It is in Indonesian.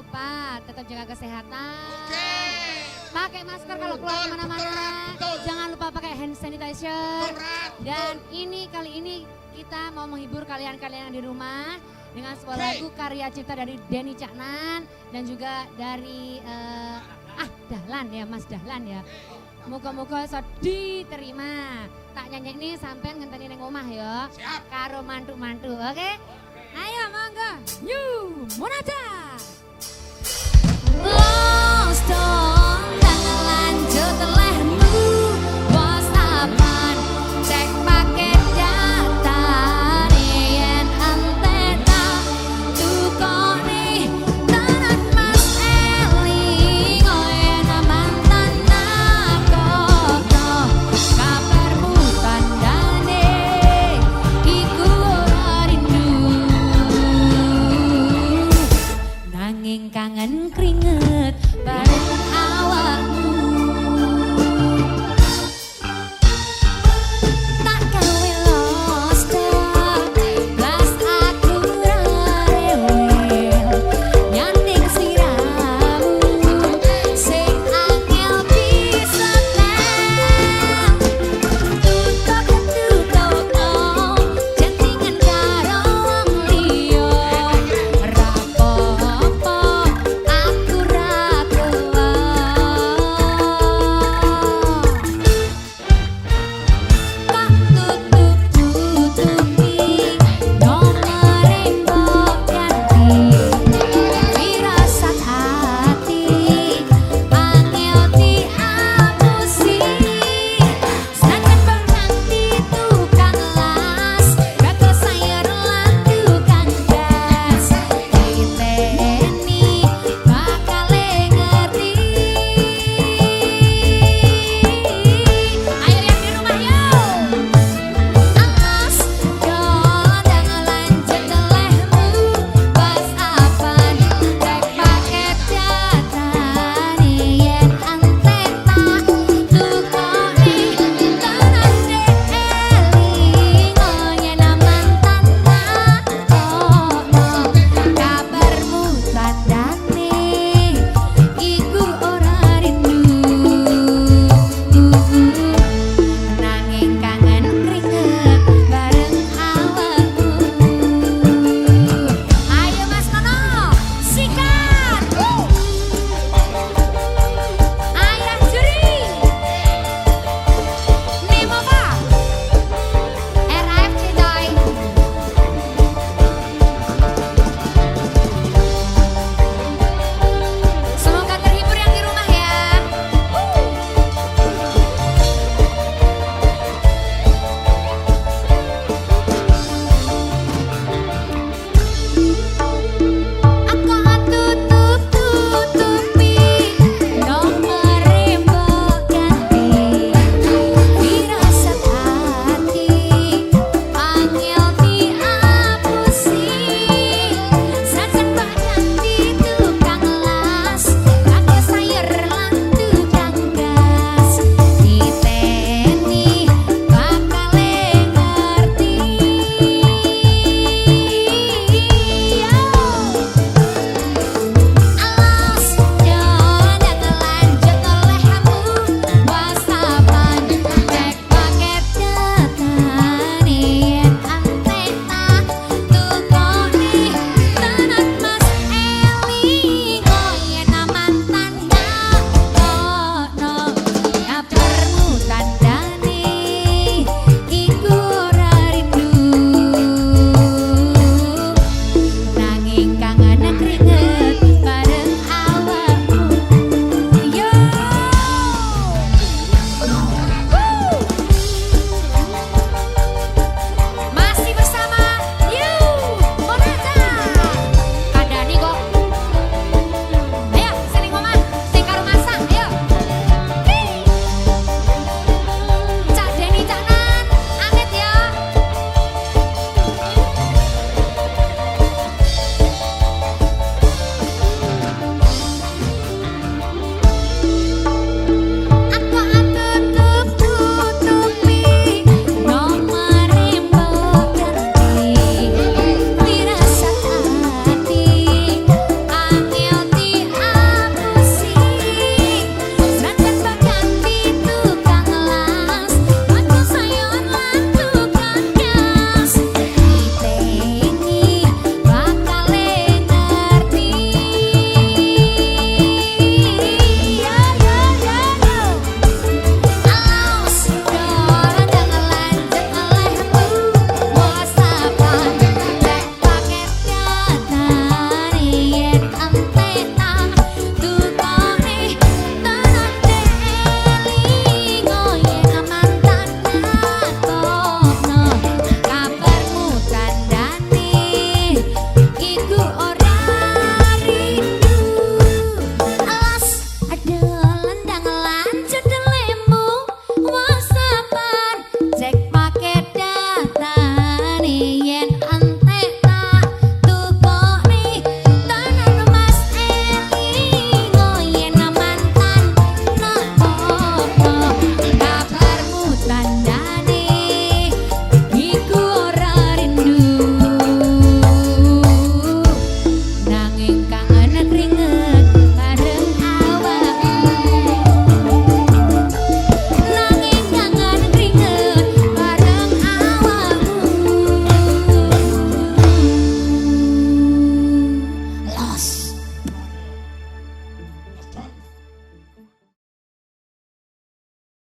lupa tetap jaga kesehatan. Oke. Pakai masker kalau keluar ke mana-mana. Jangan lupa pakai hand sanitizer. Dan ini kali ini kita mau menghibur kalian-kalian yang di rumah dengan sebuah lagu karya cipta dari Denny Caknan dan juga dari uh, ah Dahlan ya Mas Dahlan ya. Muka-muka so diterima. Tak nyanyi ini sampai ngenteni neng omah ya. Siap. Karo mantu-mantu, oke? Ayo monggo. You Munajat.